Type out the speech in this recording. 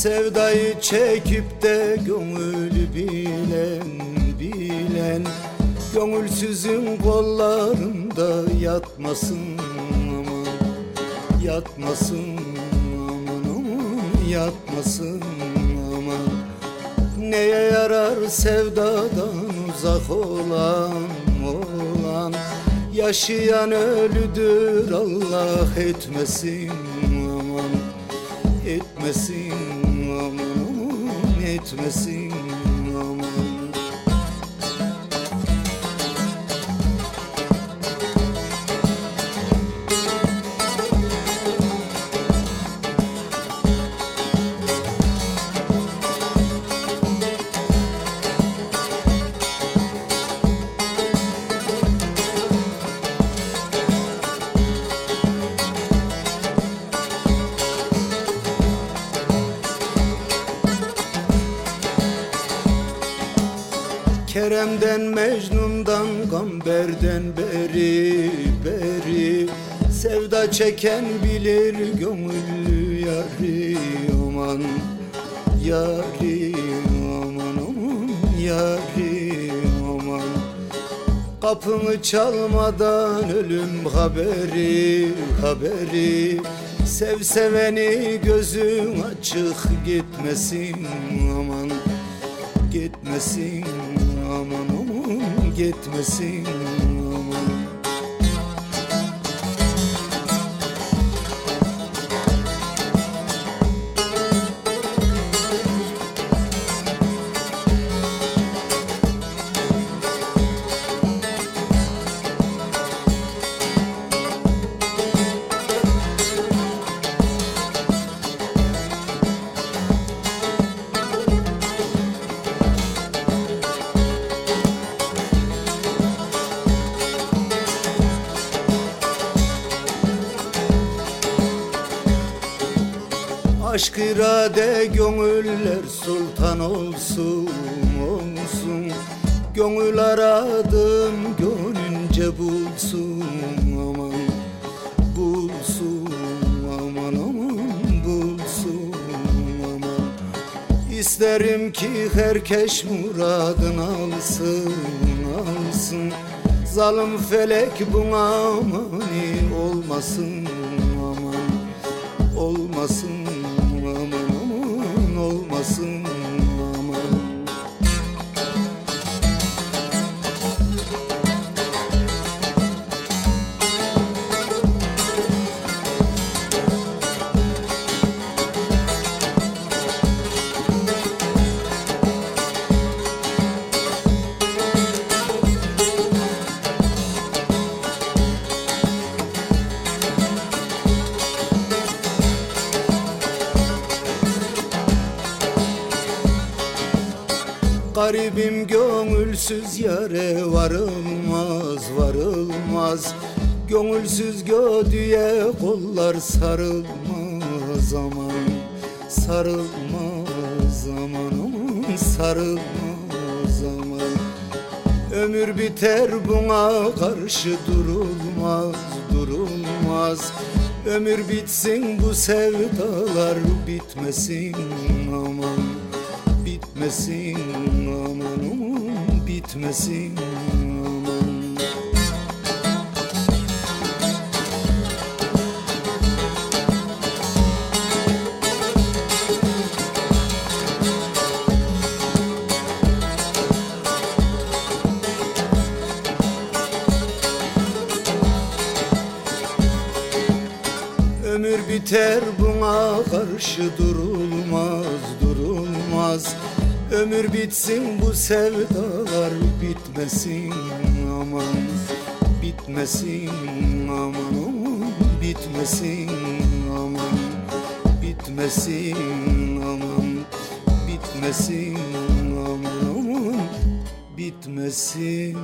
Sevdayı çekip de gönül bilen bilen Gönülsüzün kollarında yatmasın aman Yatmasın aman aman yatmasın aman. Neye yarar sevdadan uzak olan olan? Yaşayan ölüdür Allah etmesin aman Etmesin aman aman Kerem'den Mecnun'dan Gamber'den beri beri. Sevda çeken bilir gönüllü yari aman Yari aman aman yari aman. Kapını çalmadan ölüm haberi haberi. Sev seveni gözün açık gitmesin aman Gitmesin aman Aşk irade gönüller sultan olsun olsun. Gönül aradım gönünce bulsun aman Bulsun aman aman bulsun aman. İsterim ki herkes muradını alsın alsın. Zalim felek buna mani olmasın aman olmasın aman Garibim gönülsüz yare varılmaz varılmaz. Gönülsüz gödüye kollar sarılmaz aman Sarılmaz aman aman sarılmaz aman. Ömür biter buna karşı durulmaz durulmaz. Ömür bitsin bu sevdalar bitmesin aman Bitmesin aman aman bitmesin aman. Ömür biter buna karşı durulmaz durulmaz Ömür bitsin bu sevdalar bitmesin aman Bitmesin aman aman bitmesin aman Bitmesin aman bitmesin aman aman bitmesin